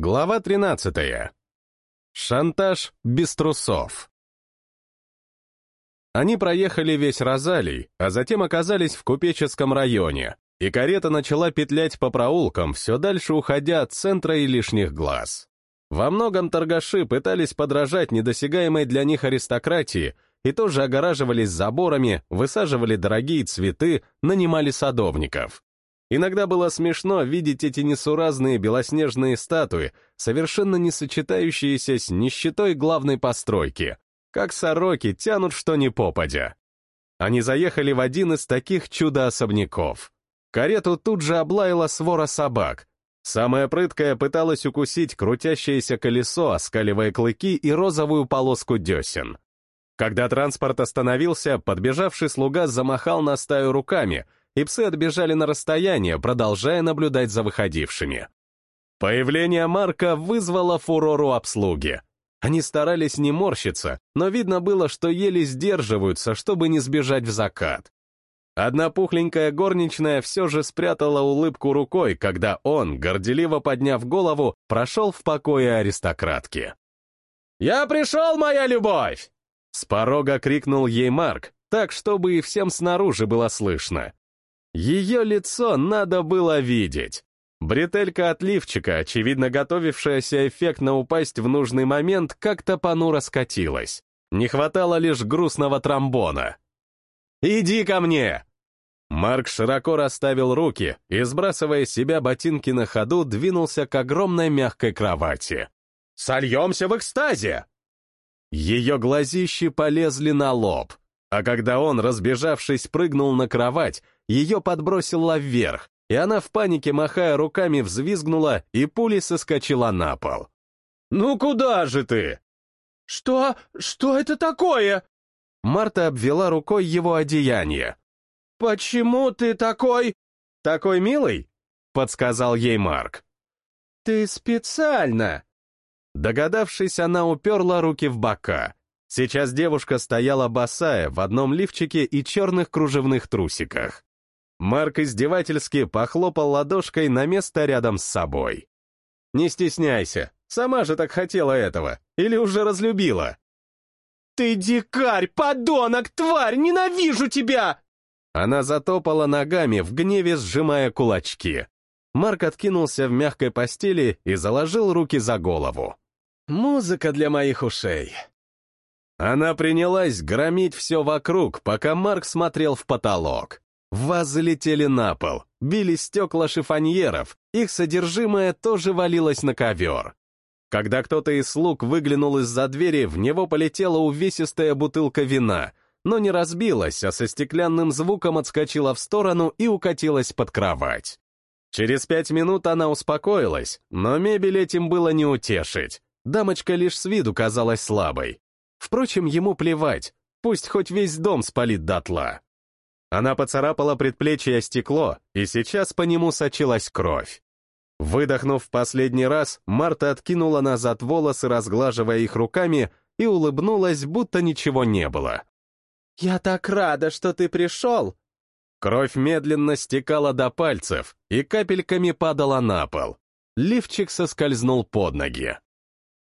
Глава 13. Шантаж без трусов. Они проехали весь Розалий, а затем оказались в купеческом районе, и карета начала петлять по проулкам, все дальше уходя от центра и лишних глаз. Во многом торгаши пытались подражать недосягаемой для них аристократии и тоже огораживались заборами, высаживали дорогие цветы, нанимали садовников. Иногда было смешно видеть эти несуразные белоснежные статуи, совершенно не сочетающиеся с нищетой главной постройки, как сороки тянут что ни попадя. Они заехали в один из таких чудо-особняков. Карету тут же облаяла свора собак. Самая прыткая пыталась укусить крутящееся колесо, оскаливая клыки и розовую полоску десен. Когда транспорт остановился, подбежавший слуга замахал на стаю руками — и псы отбежали на расстояние, продолжая наблюдать за выходившими. Появление Марка вызвало фурору обслуги. Они старались не морщиться, но видно было, что еле сдерживаются, чтобы не сбежать в закат. Одна пухленькая горничная все же спрятала улыбку рукой, когда он, горделиво подняв голову, прошел в покое аристократки. «Я пришел, моя любовь!» С порога крикнул ей Марк, так, чтобы и всем снаружи было слышно. Ее лицо надо было видеть. Бретелька отливчика, очевидно готовившаяся эффектно упасть в нужный момент, как-то понуро скатилась. Не хватало лишь грустного тромбона. «Иди ко мне!» Марк широко расставил руки и, сбрасывая с себя ботинки на ходу, двинулся к огромной мягкой кровати. «Сольемся в экстазе!» Ее глазищи полезли на лоб, а когда он, разбежавшись, прыгнул на кровать, ее подбросило вверх, и она в панике, махая руками, взвизгнула и пулей соскочила на пол. «Ну куда же ты?» «Что? Что это такое?» Марта обвела рукой его одеяние. «Почему ты такой...» «Такой милый?» — подсказал ей Марк. «Ты специально...» Догадавшись, она уперла руки в бока. Сейчас девушка стояла босая в одном лифчике и черных кружевных трусиках. Марк издевательски похлопал ладошкой на место рядом с собой. «Не стесняйся, сама же так хотела этого, или уже разлюбила?» «Ты дикарь, подонок, тварь, ненавижу тебя!» Она затопала ногами, в гневе сжимая кулачки. Марк откинулся в мягкой постели и заложил руки за голову. «Музыка для моих ушей». Она принялась громить все вокруг, пока Марк смотрел в потолок. Вазы летели на пол, били стекла шифоньеров, их содержимое тоже валилось на ковер. Когда кто-то из слуг выглянул из-за двери, в него полетела увесистая бутылка вина, но не разбилась, а со стеклянным звуком отскочила в сторону и укатилась под кровать. Через пять минут она успокоилась, но мебель этим было не утешить. Дамочка лишь с виду казалась слабой. Впрочем, ему плевать, пусть хоть весь дом спалит дотла. Она поцарапала предплечье стекло, и сейчас по нему сочилась кровь. Выдохнув в последний раз, Марта откинула назад волосы, разглаживая их руками, и улыбнулась, будто ничего не было. «Я так рада, что ты пришел!» Кровь медленно стекала до пальцев и капельками падала на пол. Лифчик соскользнул под ноги.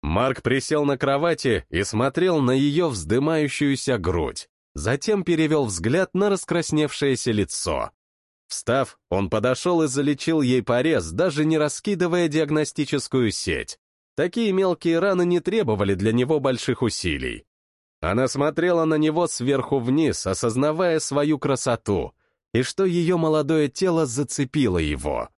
Марк присел на кровати и смотрел на ее вздымающуюся грудь. Затем перевел взгляд на раскрасневшееся лицо. Встав, он подошел и залечил ей порез, даже не раскидывая диагностическую сеть. Такие мелкие раны не требовали для него больших усилий. Она смотрела на него сверху вниз, осознавая свою красоту, и что ее молодое тело зацепило его.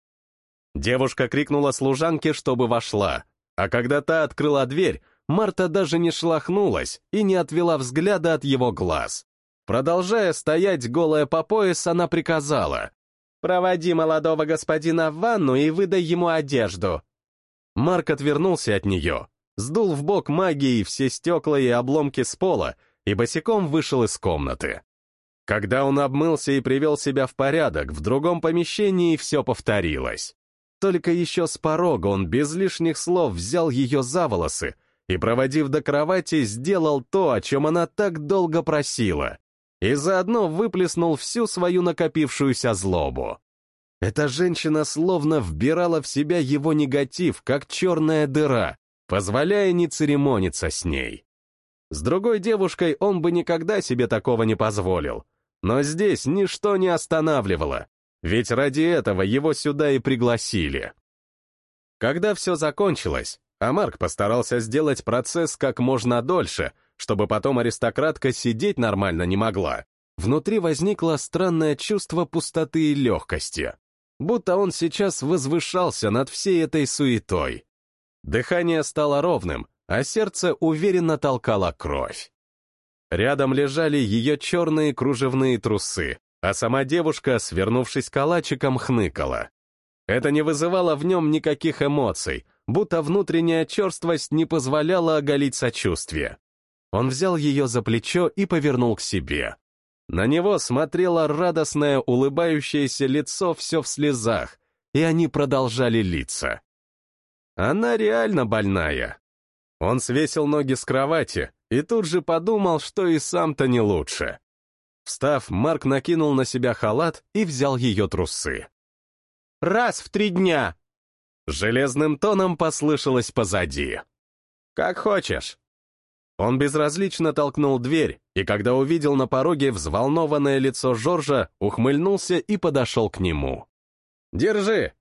Девушка крикнула служанке, чтобы вошла, а когда та открыла дверь, Марта даже не шлахнулась и не отвела взгляда от его глаз. Продолжая стоять голая по пояс, она приказала. «Проводи молодого господина в ванну и выдай ему одежду». Марк отвернулся от нее, сдул в бок магией все стекла и обломки с пола и босиком вышел из комнаты. Когда он обмылся и привел себя в порядок, в другом помещении все повторилось. Только еще с порога он без лишних слов взял ее за волосы и, проводив до кровати, сделал то, о чем она так долго просила, и заодно выплеснул всю свою накопившуюся злобу. Эта женщина словно вбирала в себя его негатив, как черная дыра, позволяя не церемониться с ней. С другой девушкой он бы никогда себе такого не позволил. Но здесь ничто не останавливало, ведь ради этого его сюда и пригласили. Когда все закончилось, а Марк постарался сделать процесс как можно дольше, чтобы потом аристократка сидеть нормально не могла, внутри возникло странное чувство пустоты и легкости, будто он сейчас возвышался над всей этой суетой. Дыхание стало ровным, а сердце уверенно толкало кровь. Рядом лежали ее черные кружевные трусы, а сама девушка, свернувшись калачиком, хныкала. Это не вызывало в нем никаких эмоций, будто внутренняя черствость не позволяла оголить сочувствие. Он взял ее за плечо и повернул к себе. На него смотрело радостное улыбающееся лицо все в слезах, и они продолжали литься. Она реально больная. Он свесил ноги с кровати и тут же подумал, что и сам-то не лучше. Встав, Марк накинул на себя халат и взял ее трусы. Раз в три дня!» Железным тоном послышалось позади. «Как хочешь». Он безразлично толкнул дверь, и когда увидел на пороге взволнованное лицо Жоржа, ухмыльнулся и подошел к нему. «Держи!»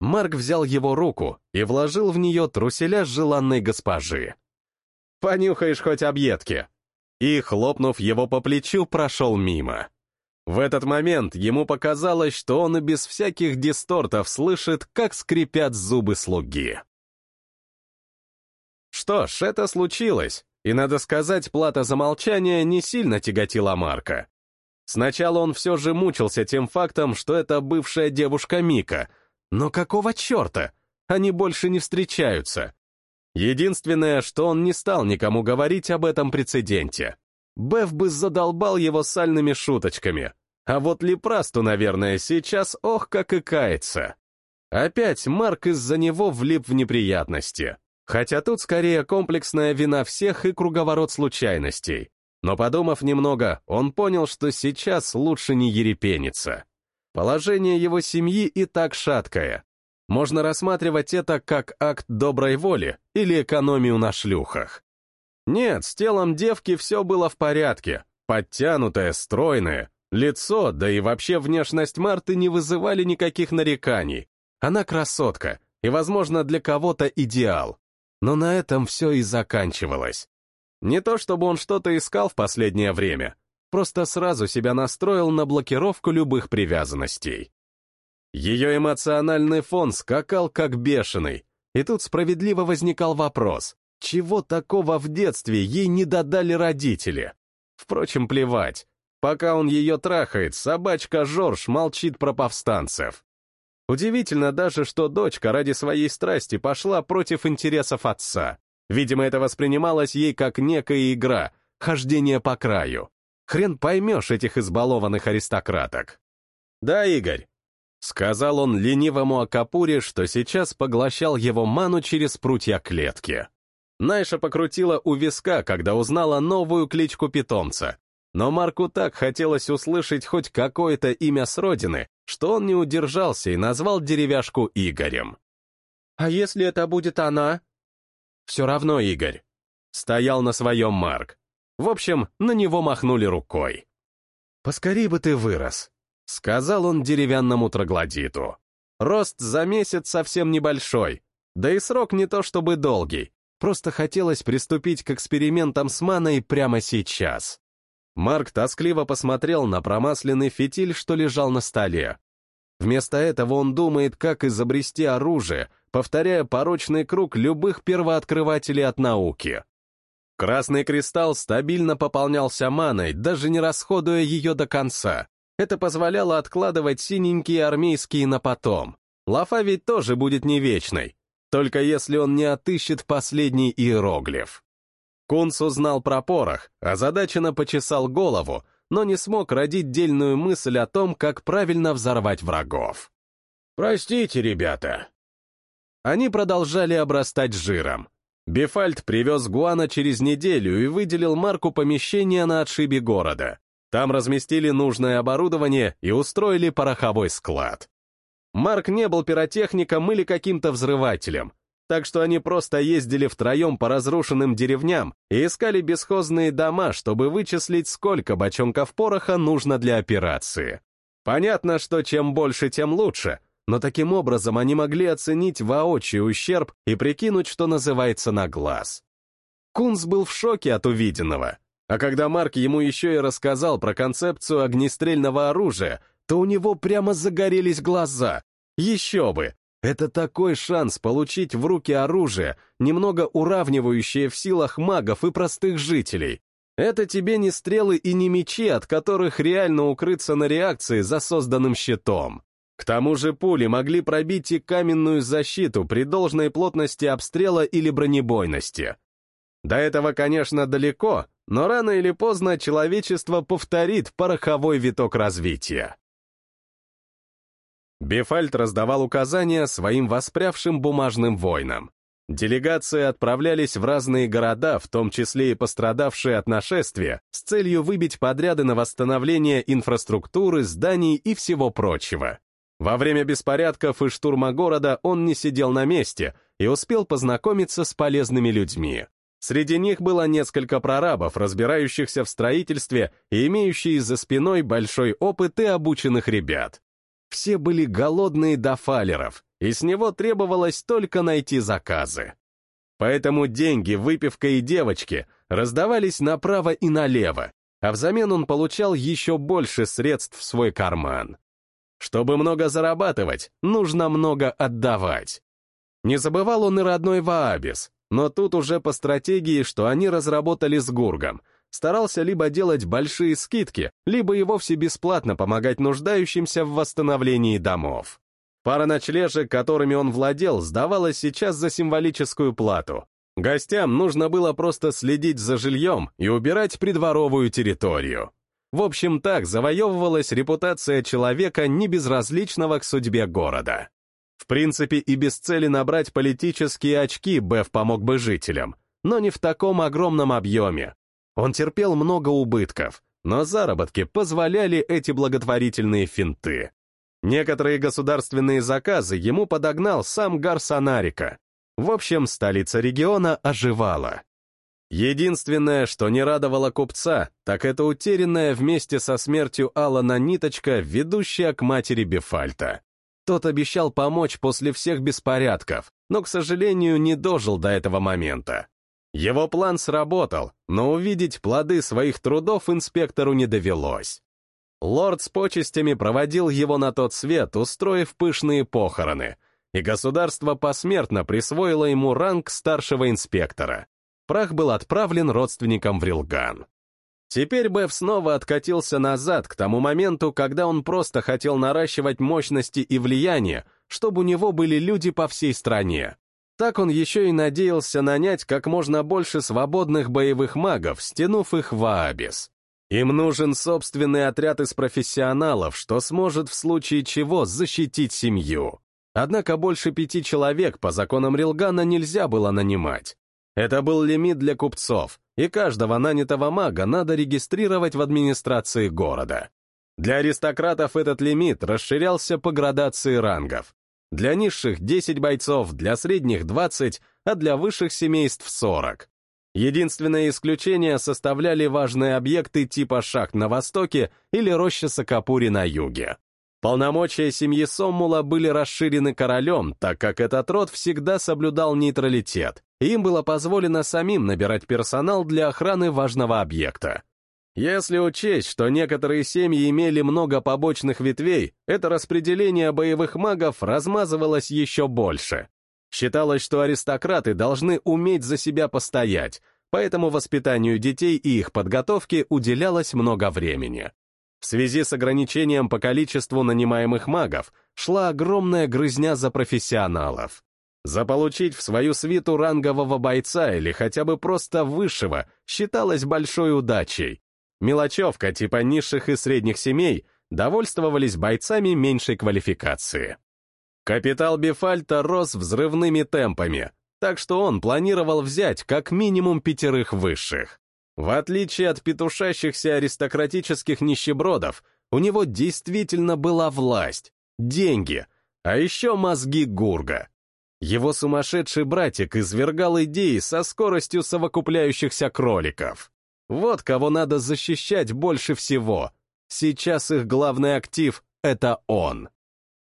Марк взял его руку и вложил в нее труселя желанной госпожи. «Понюхаешь хоть объедки!» И, хлопнув его по плечу, прошел мимо. В этот момент ему показалось, что он и без всяких дистортов слышит, как скрипят зубы слуги. Что ж, это случилось, и, надо сказать, плата за молчание не сильно тяготила Марка. Сначала он все же мучился тем фактом, что это бывшая девушка Мика, но какого черта? Они больше не встречаются. Единственное, что он не стал никому говорить об этом прецеденте. Беф бы задолбал его сальными шуточками. А вот Лепрасту, наверное, сейчас ох как и кается. Опять Марк из-за него влип в неприятности. Хотя тут скорее комплексная вина всех и круговорот случайностей. Но подумав немного, он понял, что сейчас лучше не ерепениться. Положение его семьи и так шаткое. Можно рассматривать это как акт доброй воли или экономию на шлюхах. Нет, с телом девки все было в порядке. Подтянутое, стройное. Лицо, да и вообще внешность Марты не вызывали никаких нареканий. Она красотка, и, возможно, для кого-то идеал. Но на этом все и заканчивалось. Не то чтобы он что-то искал в последнее время, просто сразу себя настроил на блокировку любых привязанностей. Ее эмоциональный фон скакал как бешеный, и тут справедливо возникал вопрос, чего такого в детстве ей не додали родители? Впрочем, плевать. Пока он ее трахает, собачка Жорж молчит про повстанцев. Удивительно даже, что дочка ради своей страсти пошла против интересов отца. Видимо, это воспринималось ей как некая игра, хождение по краю. Хрен поймешь этих избалованных аристократок. «Да, Игорь», — сказал он ленивому Акапуре, что сейчас поглощал его ману через прутья клетки. Найша покрутила у виска, когда узнала новую кличку питомца. Но Марку так хотелось услышать хоть какое-то имя с родины, что он не удержался и назвал деревяшку Игорем. «А если это будет она?» «Все равно Игорь». Стоял на своем Марк. В общем, на него махнули рукой. «Поскорей бы ты вырос», — сказал он деревянному троглодиту. «Рост за месяц совсем небольшой, да и срок не то чтобы долгий, Просто хотелось приступить к экспериментам с маной прямо сейчас. Марк тоскливо посмотрел на промасленный фитиль, что лежал на столе. Вместо этого он думает, как изобрести оружие, повторяя порочный круг любых первооткрывателей от науки. Красный кристалл стабильно пополнялся маной, даже не расходуя ее до конца. Это позволяло откладывать синенькие армейские на потом. Лафа ведь тоже будет не вечной, только если он не отыщет последний иероглиф. Кунс узнал про порох, озадаченно почесал голову, но не смог родить дельную мысль о том, как правильно взорвать врагов. «Простите, ребята». Они продолжали обрастать жиром. Бефальд привез Гуана через неделю и выделил Марку помещение на отшибе города. Там разместили нужное оборудование и устроили пороховой склад. Марк не был пиротехником или каким-то взрывателем, так что они просто ездили втроем по разрушенным деревням и искали бесхозные дома, чтобы вычислить, сколько бочонков пороха нужно для операции. Понятно, что чем больше, тем лучше, но таким образом они могли оценить воочию ущерб и прикинуть, что называется на глаз. Кунс был в шоке от увиденного, а когда Марк ему еще и рассказал про концепцию огнестрельного оружия, то у него прямо загорелись глаза. Еще бы! Это такой шанс получить в руки оружие, немного уравнивающее в силах магов и простых жителей. Это тебе не стрелы и не мечи, от которых реально укрыться на реакции за созданным щитом. К тому же пули могли пробить и каменную защиту при должной плотности обстрела или бронебойности. До этого, конечно, далеко, но рано или поздно человечество повторит пороховой виток развития. Бефальт раздавал указания своим воспрявшим бумажным воинам. Делегации отправлялись в разные города, в том числе и пострадавшие от нашествия, с целью выбить подряды на восстановление инфраструктуры, зданий и всего прочего. Во время беспорядков и штурма города он не сидел на месте и успел познакомиться с полезными людьми. Среди них было несколько прорабов, разбирающихся в строительстве и имеющие за спиной большой опыт и обученных ребят. Все были голодные до фалеров, и с него требовалось только найти заказы. Поэтому деньги, выпивка и девочки раздавались направо и налево, а взамен он получал еще больше средств в свой карман. Чтобы много зарабатывать, нужно много отдавать. Не забывал он и родной Ваабис, но тут уже по стратегии, что они разработали с Гургом — старался либо делать большие скидки, либо и вовсе бесплатно помогать нуждающимся в восстановлении домов. Пара ночлежек, которыми он владел, сдавалась сейчас за символическую плату. Гостям нужно было просто следить за жильем и убирать придворовую территорию. В общем, так завоевывалась репутация человека, не безразличного к судьбе города. В принципе, и без цели набрать политические очки Беф помог бы жителям, но не в таком огромном объеме, он терпел много убытков, но заработки позволяли эти благотворительные финты. Некоторые государственные заказы ему подогнал сам Гарсонарика. В общем, столица региона оживала. Единственное, что не радовало купца, так это утерянная вместе со смертью Алана ниточка, ведущая к матери Бефальта. Тот обещал помочь после всех беспорядков, но, к сожалению, не дожил до этого момента. Его план сработал, но увидеть плоды своих трудов инспектору не довелось. Лорд с почестями проводил его на тот свет, устроив пышные похороны, и государство посмертно присвоило ему ранг старшего инспектора. Прах был отправлен родственникам в Рилган. Теперь Беф снова откатился назад к тому моменту, когда он просто хотел наращивать мощности и влияние, чтобы у него были люди по всей стране. Так он еще и надеялся нанять как можно больше свободных боевых магов, стянув их в Аабис. Им нужен собственный отряд из профессионалов, что сможет в случае чего защитить семью. Однако больше пяти человек по законам Рилгана нельзя было нанимать. Это был лимит для купцов, и каждого нанятого мага надо регистрировать в администрации города. Для аристократов этот лимит расширялся по градации рангов. Для низших 10 бойцов, для средних 20, а для высших семейств 40. Единственное исключение составляли важные объекты типа шахт на востоке или роща Сакапури на юге. Полномочия семьи Соммула были расширены королем, так как этот род всегда соблюдал нейтралитет, им было позволено самим набирать персонал для охраны важного объекта. Если учесть, что некоторые семьи имели много побочных ветвей, это распределение боевых магов размазывалось еще больше. Считалось, что аристократы должны уметь за себя постоять, поэтому воспитанию детей и их подготовке уделялось много времени. В связи с ограничением по количеству нанимаемых магов шла огромная грызня за профессионалов. Заполучить в свою свиту рангового бойца или хотя бы просто высшего считалось большой удачей, Мелочевка типа низших и средних семей довольствовались бойцами меньшей квалификации. Капитал Бефальта рос взрывными темпами, так что он планировал взять как минимум пятерых высших. В отличие от петушащихся аристократических нищебродов, у него действительно была власть, деньги, а еще мозги Гурга. Его сумасшедший братик извергал идеи со скоростью совокупляющихся кроликов. Вот кого надо защищать больше всего. Сейчас их главный актив — это он.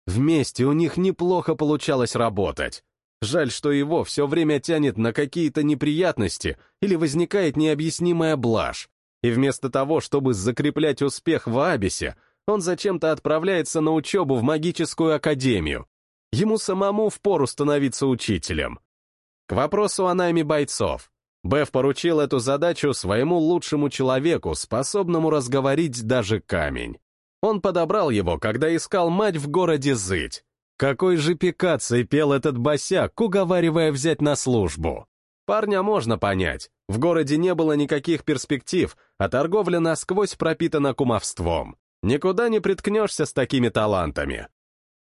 Вместе у них неплохо получалось работать. Жаль, что его все время тянет на какие-то неприятности или возникает необъяснимая блажь. И вместо того, чтобы закреплять успех в Абисе, он зачем-то отправляется на учебу в магическую академию. Ему самому впору становиться учителем. К вопросу о найме бойцов. Беф поручил эту задачу своему лучшему человеку, способному разговорить даже камень. Он подобрал его, когда искал мать в городе Зыть. Какой же пикацей пел этот босяк, уговаривая взять на службу. Парня можно понять. В городе не было никаких перспектив, а торговля насквозь пропитана кумовством. Никуда не приткнешься с такими талантами.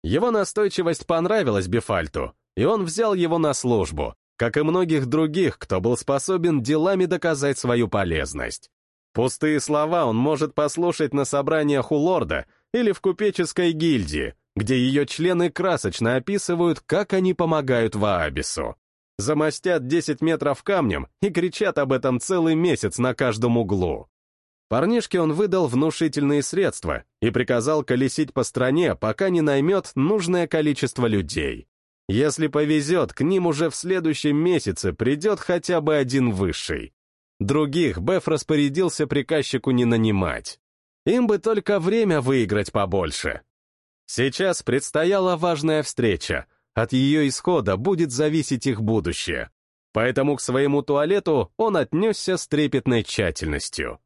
Его настойчивость понравилась Бефальту, и он взял его на службу, как и многих других, кто был способен делами доказать свою полезность. Пустые слова он может послушать на собраниях у лорда или в купеческой гильдии, где ее члены красочно описывают, как они помогают Ваабису. Замостят 10 метров камнем и кричат об этом целый месяц на каждом углу. Парнишке он выдал внушительные средства и приказал колесить по стране, пока не наймет нужное количество людей. Если повезет, к ним уже в следующем месяце придет хотя бы один высший. Других Беф распорядился приказчику не нанимать. Им бы только время выиграть побольше. Сейчас предстояла важная встреча. От ее исхода будет зависеть их будущее. Поэтому к своему туалету он отнесся с трепетной тщательностью.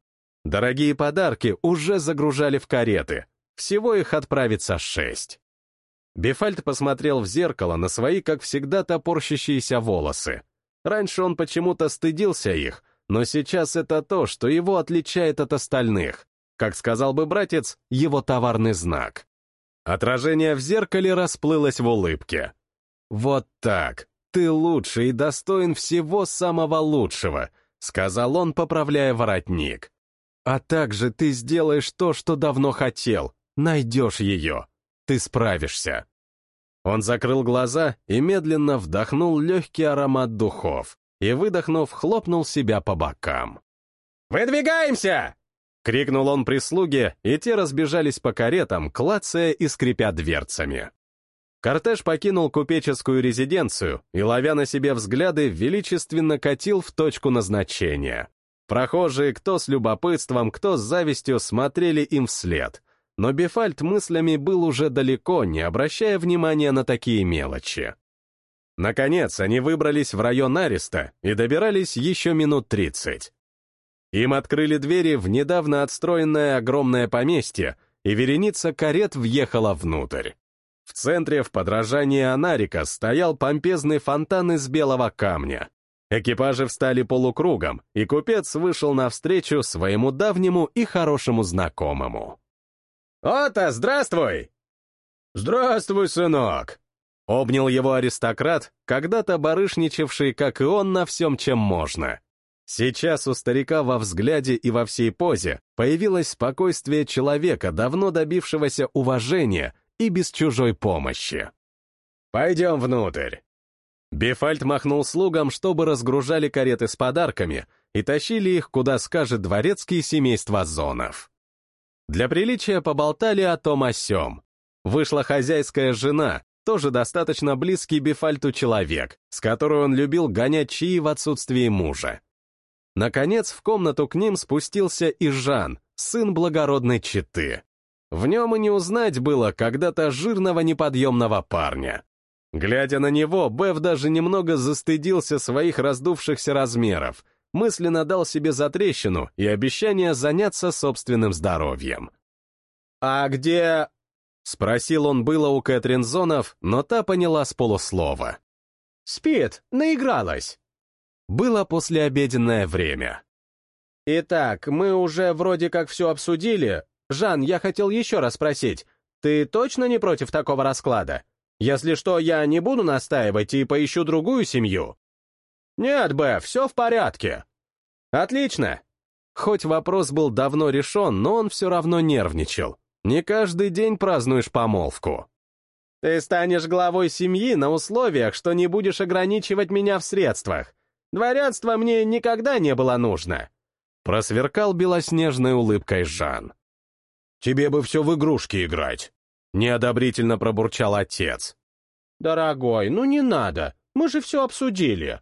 Дорогие подарки уже загружали в кареты. Всего их отправится шесть. Бефальт посмотрел в зеркало на свои, как всегда, топорщащиеся волосы. Раньше он почему-то стыдился их, но сейчас это то, что его отличает от остальных. Как сказал бы братец, его товарный знак. Отражение в зеркале расплылось в улыбке. «Вот так. Ты лучший и достоин всего самого лучшего», — сказал он, поправляя воротник. «А также ты сделаешь то, что давно хотел. Найдешь ее. Ты справишься». Он закрыл глаза и медленно вдохнул легкий аромат духов и, выдохнув, хлопнул себя по бокам. «Выдвигаемся!» — крикнул он прислуге, и те разбежались по каретам, клацая и скрипя дверцами. Кортеж покинул купеческую резиденцию и, ловя на себе взгляды, величественно катил в точку назначения. Прохожие, кто с любопытством, кто с завистью, смотрели им вслед. Но Бефальт мыслями был уже далеко, не обращая внимания на такие мелочи. Наконец, они выбрались в район ареста и добирались еще минут тридцать. Им открыли двери в недавно отстроенное огромное поместье, и вереница карет въехала внутрь. В центре, в подражании Анарика, стоял помпезный фонтан из белого камня. Экипажи встали полукругом, и купец вышел навстречу своему давнему и хорошему знакомому. «Ота, здравствуй!» «Здравствуй, сынок!» Обнял его аристократ, когда-то барышничавший, как и он, на всем, чем можно. Сейчас у старика во взгляде и во всей позе появилось спокойствие человека, давно добившегося уважения и без чужой помощи. «Пойдем внутрь». Бефальт махнул слугам, чтобы разгружали кареты с подарками и тащили их, куда скажет дворецкий семейства зонов. Для приличия поболтали о том о сём. Вышла хозяйская жена, тоже достаточно близкий Бефальту человек, с которой он любил гонять чаи в отсутствии мужа. Наконец в комнату к ним спустился и Жан, сын благородной четы. В нем и не узнать было когда-то жирного неподъемного парня. Глядя на него, Беф даже немного застыдился своих раздувшихся размеров, мысленно дал себе затрещину и обещание заняться собственным здоровьем. «А где...» Спросил он было у Кэтрин Зонов, но та поняла с полуслова. «Спит, наигралась». Было послеобеденное время. «Итак, мы уже вроде как все обсудили. Жан, я хотел еще раз спросить, ты точно не против такого расклада? Если что, я не буду настаивать и поищу другую семью?» «Нет, Б, все в порядке». «Отлично». Хоть вопрос был давно решен, но он все равно нервничал. Не каждый день празднуешь помолвку. Ты станешь главой семьи на условиях, что не будешь ограничивать меня в средствах. Дворянство мне никогда не было нужно. Просверкал белоснежной улыбкой Жан. «Тебе бы все в игрушки играть», — неодобрительно пробурчал отец. «Дорогой, ну не надо, мы же все обсудили».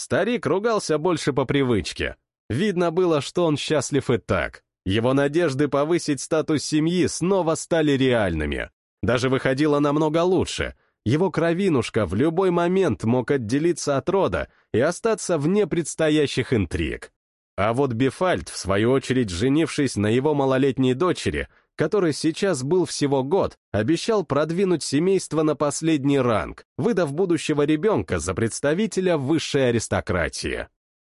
Старик ругался больше по привычке. Видно было, что он счастлив и так. Его надежды повысить статус семьи снова стали реальными. Даже выходило намного лучше. Его кровинушка в любой момент мог отделиться от рода и остаться вне предстоящих интриг. А вот Бефальд, в свою очередь женившись на его малолетней дочери, который сейчас был всего год, обещал продвинуть семейство на последний ранг, выдав будущего ребенка за представителя высшей аристократии.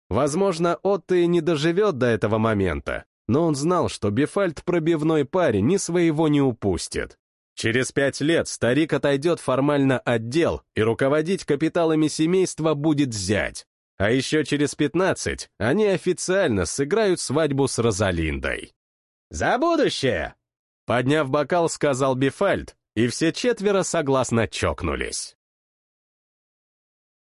Возможно, Отто и не доживет до этого момента, но он знал, что Бефальд пробивной парень ни своего не упустит. Через пять лет старик отойдет формально от дел, и руководить капиталами семейства будет зять. А еще через пятнадцать они официально сыграют свадьбу с Розалиндой. «За будущее!» Подняв бокал, сказал Бефальд, и все четверо согласно чокнулись.